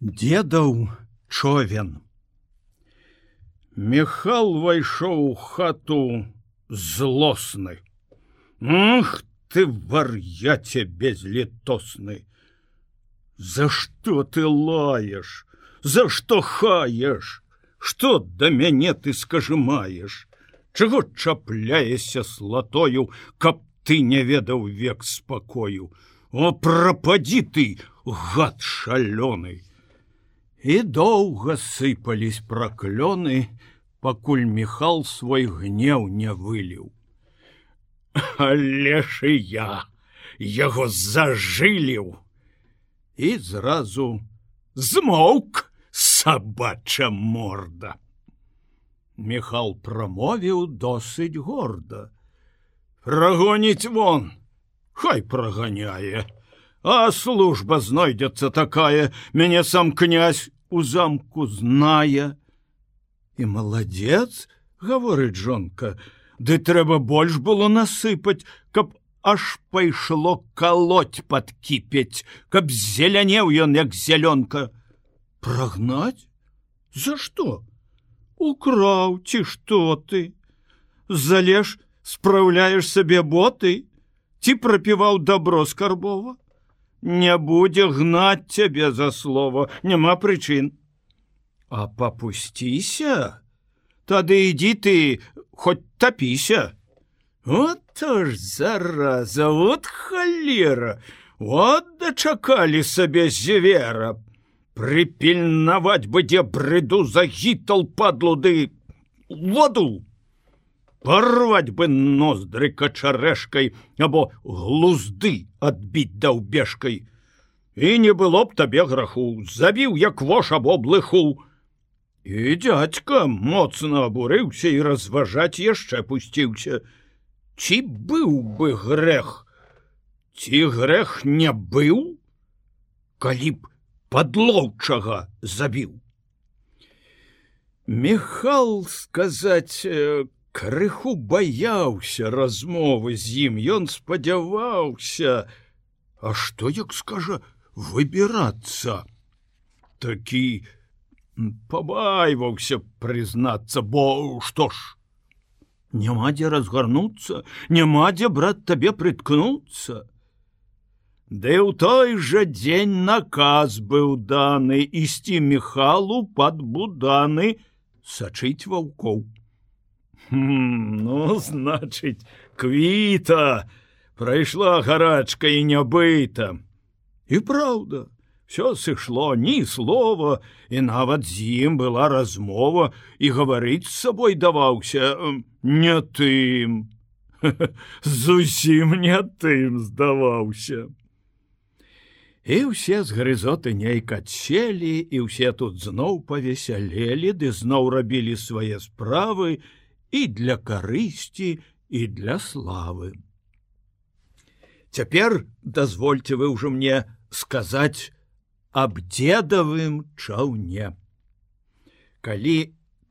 Дедаў човен. Михал вайшоў у хату злосны. Ах ты вар'яце безлітосны. За што ты лаеш, За што хаеш? Што да мяне ты скажы маеш? Чаго чапляешся слатою, каб ты не ведаў век спакою. О прападзі ты, гад шалёный і доўга сыпались праклёны, пакуль Михал свой гнеў не выліў. Але ж і я яго зажыліў і зразу змоўк сабача морда. Михал прамовіў досыць горда. Прагоніць вон, Хай праганяе, А служба знойдецца такая, мяне сам князь у замку зная і маладзец гаворыць жонка. Ды трэба больш было насыпаць каб аж пайшло колоть подкіпець каб зелянеў ён як зялёнка прагнаць за что? Украў ці что ты? Залеж спраўляеш сабе боты ці прапіваў добро скарбова не будзе гнаць цябе за слово няма прычын. А попусціся тады ідзі ты хоть тапіся. Вот ж зараза вот халера. Вот дачакалі сабе звера. Прыпільнаваць бы дзе брыду загітал падлуды воду порвать бы ноздры качарэшкой або глузды адбіць даўбежкой і не было б табе граху забіў як вош або блыху і дядька моцна абурыўся і разважаць яшчэ пусціўся. Ці быў бы грэх ці грэх не быў? Калі б подлоўчага забіў. Михал сказаць крыху баяўся размовы з ім. Ён спадзяваўся А што як скажа выбірацца? Такі пабайваўся прызнацца бо што ж? Няма дзе разгарнуцца няма дзе брат табе прыткнуцца. Ды ў той жа дзень наказ быў даны ісці мехалу пад буданы сачыць ваўкоў. Ну значыць квіта прайшла гарачка і нябыта. І праўда все сышло ні слова і нават з ім была размова і гаварыць з сабой даваўся не тым. Зусім не тым здаваўся. І ўсе з грызоты нейк адселі і ўсе тут зноў павесялелі ды зноў рабілі свае справы і для карысці і для славы. Цяпер дазвольце вы ўжо мне сказаць аб дзедавым чаўне. Калі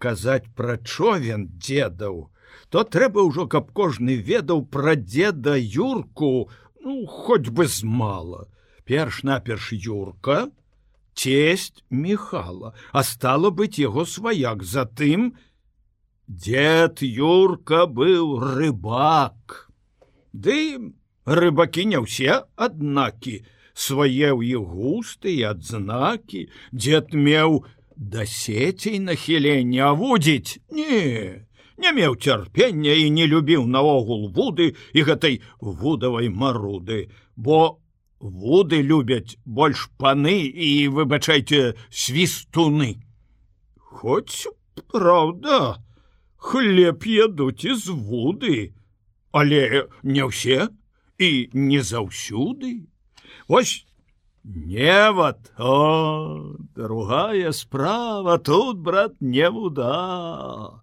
казаць пра човен дзедаў, то трэба ўжо, каб кожны ведаў пра дзеда юрку, ну, хоць бы змала. Перш-наперш юрка, цесть Михала, а стало быць яго сваяк затым, Дед Юрка быў рыбак. Ды рыбакі не ўсе аднакі, свае ў іх густы і адзнакі, дзед меў да сецей нахіленне авудзіць, не, не меў цярпення і не любіў наогул вуды і гэтай вудавай маруды, бо вуды любяць больш паны і выбачайце свістуны. Хоць праўда, хлеб ядуць з вуды, але не ўсе і не заўсюды. Вось невад о другая справа тут брат не вуда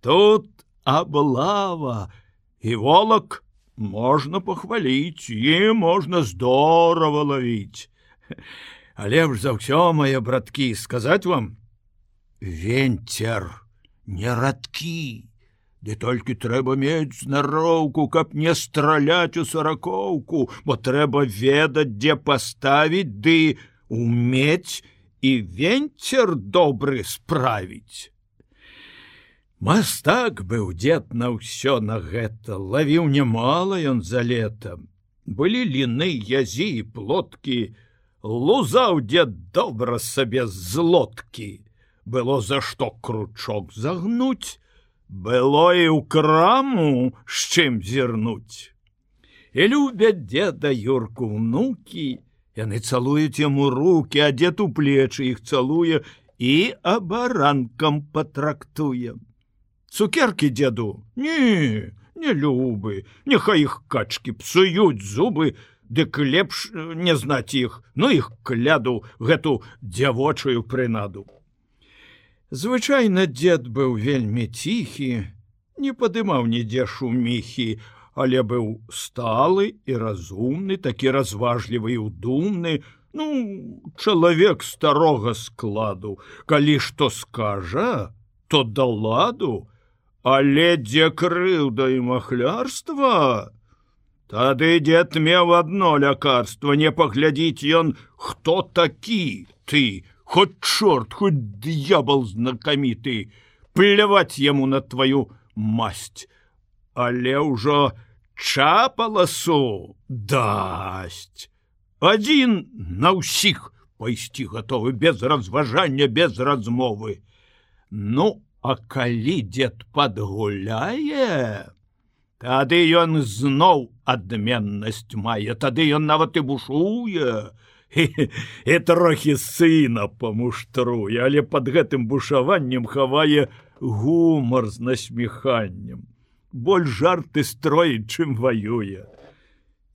тут аблава і волак можна пахваліць і можна здорово лавіць але ж за ўсё мае браткі сказаць вам венцер не радкі Ды толькі трэба мець знароўку каб не страляць у саракоўку бо трэба ведаць дзе паставіць ды умець і венцер добры справіць. Мастак быў дзед на ўсё на гэта, лавіў нямала ён за летом. Былі ліны язі і плоткі, лузаў дзед добра сабе з лодкі. Было за што кручок загнуць, было і ў краму з чым зірнуць. І любяць деда юрку внукі, яны цалуюць яму руки, а дзед у плечы іх цалуе і абаранкам патрактуем цукерки деду не не любы няхай іх качки псуюць зубы дык лепш не знаць іх но іх кляду гэту дзявочую прынаду звычайно дед быў вельмі ціхі не падымаў нідзе шуміхі але быў сталы і разумны такі разважлівы і удумны ну чалавек старога складу. Калі што скажа то да ладу. Але дзе крыўда і махлярства? Тады дзед меў одно лякарство не паглядзіць ён хто такі ты хоть чорт хоть д'ябал знакаміты пляваць яму на твою масть. Але ўжо чапаласу дасць один на ўсіх пайсці гатовы без разважання без размовы. Ну а калі дзед подгуляе, Тады ён зноў адменнасць мае, тады ён нават і бушуе і, трохі сына памуштруе, але под гэтым бушаваннем хавае гумар з насміханнем. Боль жарты строіць, чым ваюе.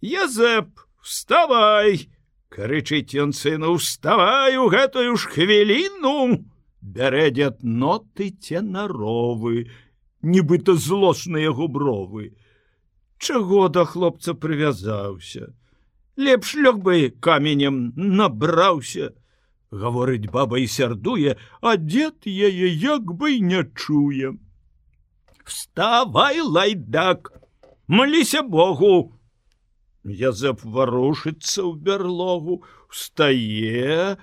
Язэп, вставай! крычыць ён сыну, вставай у гэтую ж хвіліну! бярэ дзед ноты це наровы, нібыта злосныя губровы. Чаго да хлопца прывязаўся. Лепш лёг бы каменем набраўся, гаворыць баба і сярдуе, а дзед яе як бы не чуе. Вставай лайдак, маліся Богу. Язэп варушыцца ў бярлогу, встае,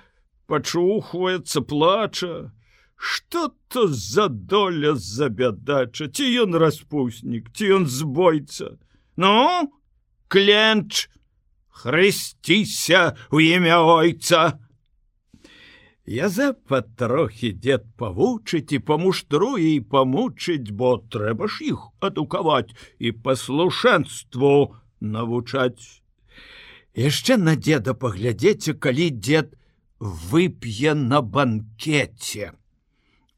пачухваецца плача что то за доля за бядача ці ён распуснік ці ён збойца ну кленч хрысціся у імя ойца я за патрохі дед павучыць і памуштруе і памучыць бо трэба ж іх адукаваць і паслушэнству навучаць яшчэ на деда паглядзеце калі не вып'е на банкете.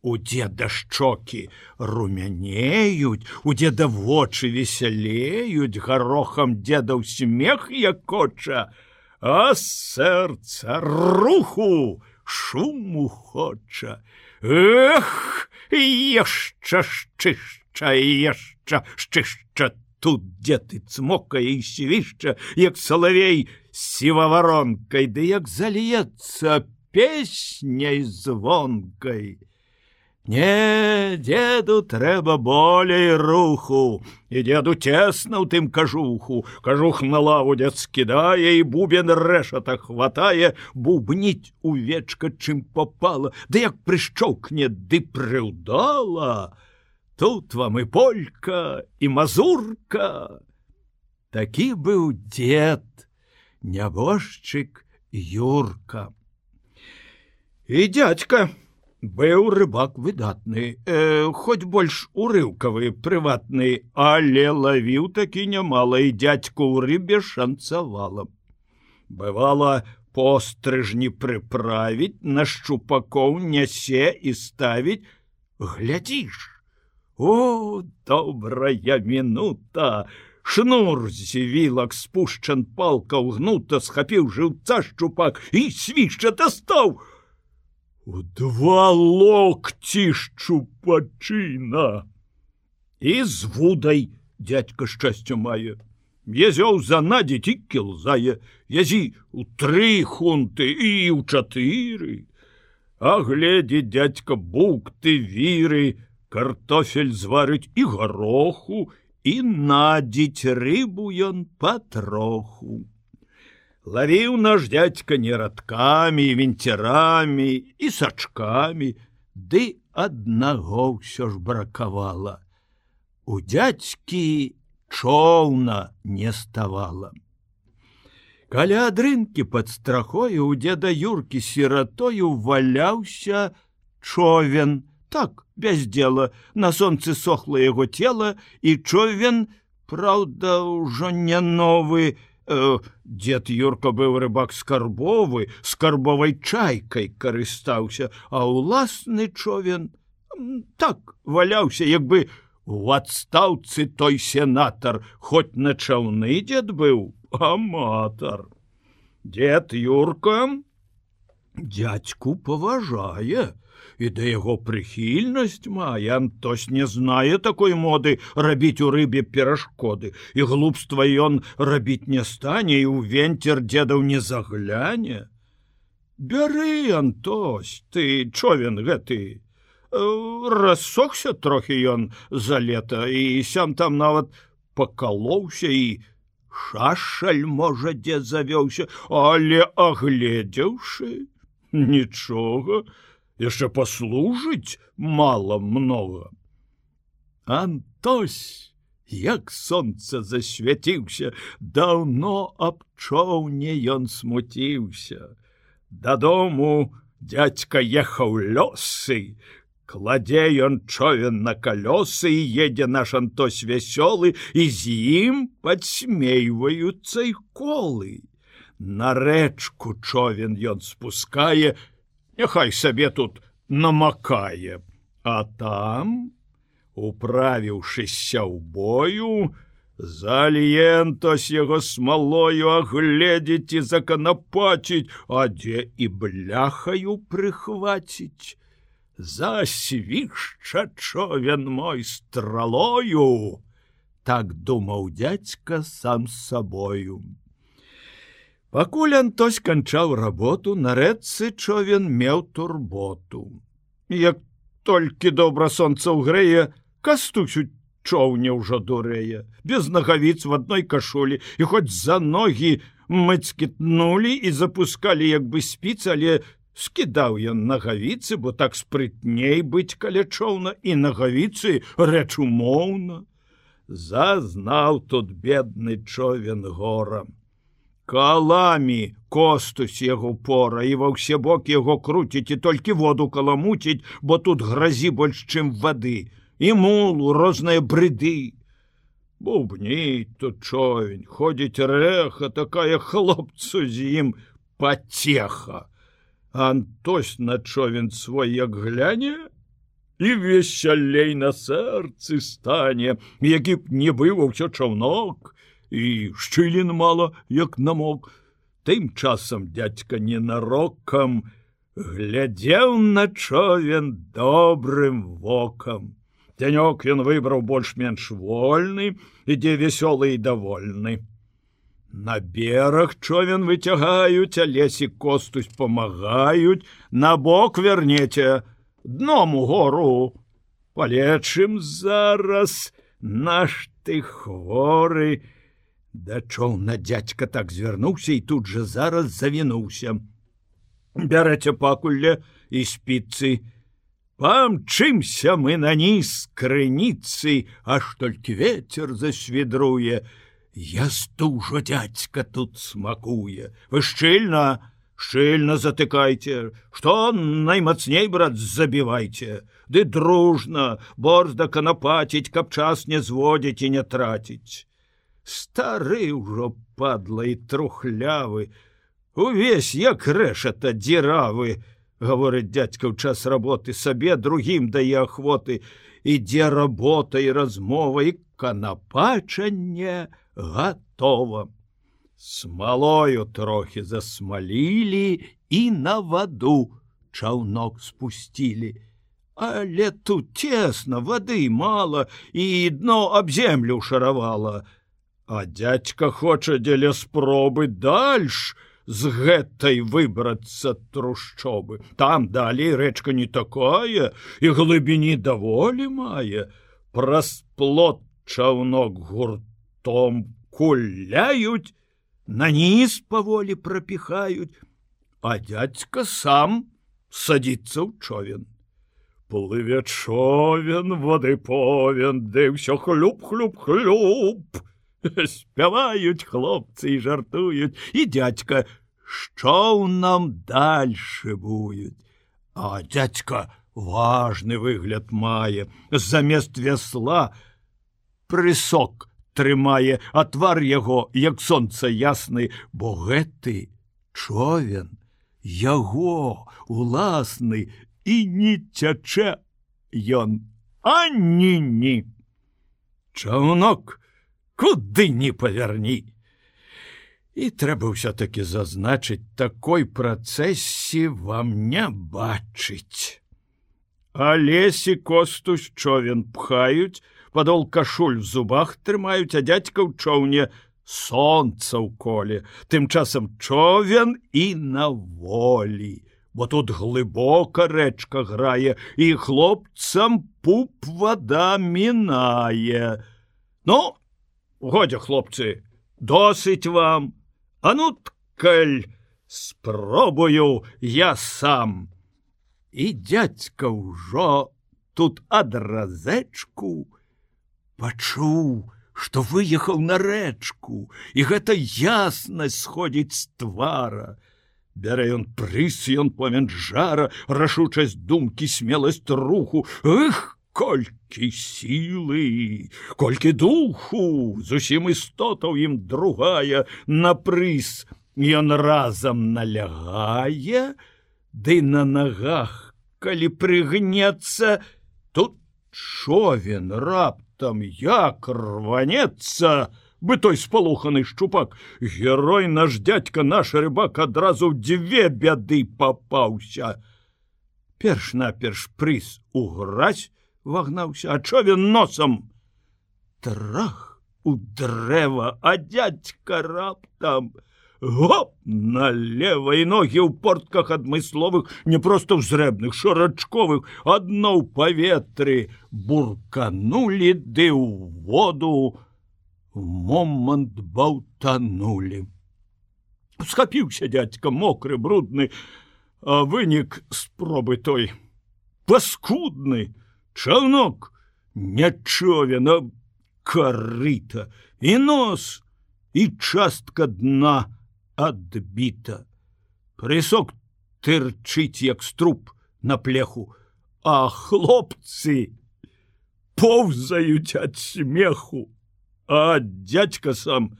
У деда шчокі румянеюць, у деда вочы весялеюць гарохам дедаў смех як коча, А сэрца руху шуму хоча. Эх, яшчэ шчышча яшчэ шчышча тут дзе ты цмокае і свішча, як салавей сіваваронкай, ды як зальецца песняй звонкай. Не, деду трэба болей руху, і деду цесна ў тым кажуху, кажух на лаву дзед скідае і бубен рэшата хватае, бубніць увечка чым попала, ды як прышчокне ды прыўдала, тут вам і полька і мазурка. Такі быў дед нябожчык юрка. І дядька быў рыбак выдатны э, хоць больш урыўкавы прыватны але лавіў такі нямала і дядьку ў рыбе шанцавала бывала пострыжні прыправіць на шчупакоў нясе і ставіць глядзіш О, добрая минута! Шнур зівілак спушчан палка ўгнута, схапіў жыўца шчупак і свішча дастаў. У два локці шчупачына. І з вудай дядька шчасцю мае. Язёў за надзе і кілзае, язі у тры хунты і ў чатыры. А гледзе дядька бук ты віры, картофель зварыць і гароху і надзіць рыбу ён патроху. Лавіў наш дядька не радкамі венцерамі і сачкамі. Ды аднаго ўсё ж бракавала. У дядзькі чоўна не ставала. Каля адрынкі под страхою у деда юркі сіратою валяўся човен. Так без дела на сонцы сохло яго тело і човен праўда ўжо не новы дед юрка быў рыбак скарбовы скарбовай чайкай карыстаўся а ўласны човен так валяўся як бы у адстаўцы той сенатор хоть на чаўны дед быў аматар. Дед юрка дядьку паважае і да яго прыхільнасць мае. Антось не знае такой моды рабіць у рыбе перашкоды і глупства ён рабіць не стане і ў венцер дзедаў не загляне. Бяры антось ты човен гэты. Э, рассохся трохі ён за лета і сям там нават пакалоўся і шашаль можа дзе завёўся але агледзеўшы нічога яшчэ паслужыць мало много. Антось як сонца засвяціўся даўно аб чоўне ён смуціўся дадому дядька ехаў лёсы кладзе ён човен на калёсы і едзе наш антось вясёлы і з ім падсмейваюцца і колы на рэчку човен ён спускае няхай сабе тут намакае. А там управіўшыся ў бою залентос яго смалою агледзець і заканапаціць а дзе і бляхаю прыхваціць. Засвішча човен мой стралою так думаў дядзька сам сабою пакуль антось канчаў работу на рэцы човен меў турботу. Як толькі добра сонца ўгрэе кастусю чоўня ўжо дурэе. Без нагавіц в адной кашулі і хоць за ногі мыцкітнулі і запускалі як бы спіц але скідаў ён нагавіцы бо так спрытней быць каля чоўна і нагавіцы рэч умоўна. Зазнаў тут бедны човен горам каламі костусь яго пора і ва ўсе бокі яго круціць і толькі воду каламуціць бо тут гразі больш чым вады і мулу розныя брыды. Бубні тут човень ходзіць рэха такая хлопцу з ім пацеха. Антось на човен свой як гляне і весялей на сэрцы стане, які б не быў ўсё чаўнок і шчылін мала як намок. Тым часам дядька ненарокам глядзеў на човен добрым вокам. Дзянёк ён выбраў больш-менш вольны, ідзе вясёлы і давольны. На бераг човен выцягаюць, а лесе костусь помагаюць, на бок вернеце дном у гору. Палечым зараз наш ты хворы. Дачоў на дядька так звярнуўся і тут жа зараз завінуўся. Бярэце пакулле і спіцы. Памчымся мы на ніз крыніцы, аж толькі ветер засведруе, Я стужо дядька тут смакуе. Вы шчыльна шчыльна затыкайце. Что наймацней брат забівайце. Ды дружна борзда канапаціць каб час не зводзіць і не траціць стары ўжо падла і трухлявы увесь як рэшата дзіравы гаворыць дядька ў час работы сабе другім дае ахвоты ідзе работа і размова і канапачанне а готова смалою трохі засмалілі і на ваду чаўнок спусцілі. Але тут тесно воды мало і дно аб землю шаравала а дядька хоча дзеля спробы дальш з гэтай выбрацца трушчобы там далей рэчка не такая і глыбіні даволі мае праз плот чаўнок гурт том куляюць на ніз паволі прапіхаюць, а дядька сам садіцца ў човен. Плыве човен воды повен, ды ўсё хлюп хлюп хлюп. Спяваюць хлопцы і жартуюць, і дядька, ў нам дальше будуць. А дядька важны выгляд мае, замест вясла прысок трымае, а твар яго, як сонца ясны, бо гэты човен, яго уласны і не цячэ ён ані-ні. Чаўнок, куды не павярні. І трэба ўсё-таки зазначыць такой працэсіі вам не бачыць. Алесі костусь човен пхаюць, падол кашуль в зубах трымаюць, а дядька ў чоўне сонца ў коле, тым часам човен і на волі бо тут глыбока рэчка грае і хлопцам пуп вода мінае. Ну, годзе хлопцы, досыць вам, А ну ткаль спробую я сам. І дядзька ўжо тут адразэчку пачуў, што выехаў на рэчку, і гэта яснасць сходзіць з твара. Бярэ ён прыс ён пламен жара рашучасць думкі смеласць руху. Эх колькі сілы колькі духу зусім істотаў ім другая на прыс ён разам налягае ды на нагах калі прыгнецца тут човен раптам як рванецца. Бы той спалоханы шчупак герой наш дядька наш рыбак адразу дзве бяды папаўся. Перш-наперш прыз у гразь вагнаўся а човен носам трах у дрэва а дядька раптам гоп на левой ногі ў портках адмысловых не просто зрэбных шорачковых адно ў паветры бурканули ды ў воду. Момант баўтанули. Схапіўся дядька мокры брудны, а вынік спробы той. Паскудны чалнок нячовена карыта і нос і частка дна адбіта. Прысок тырчыць як струп на плеху, а хлопцы поўзаюць ад смеху а дядька сам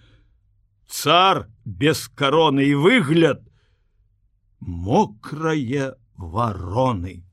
цар без короны і выгляд мокрае вароны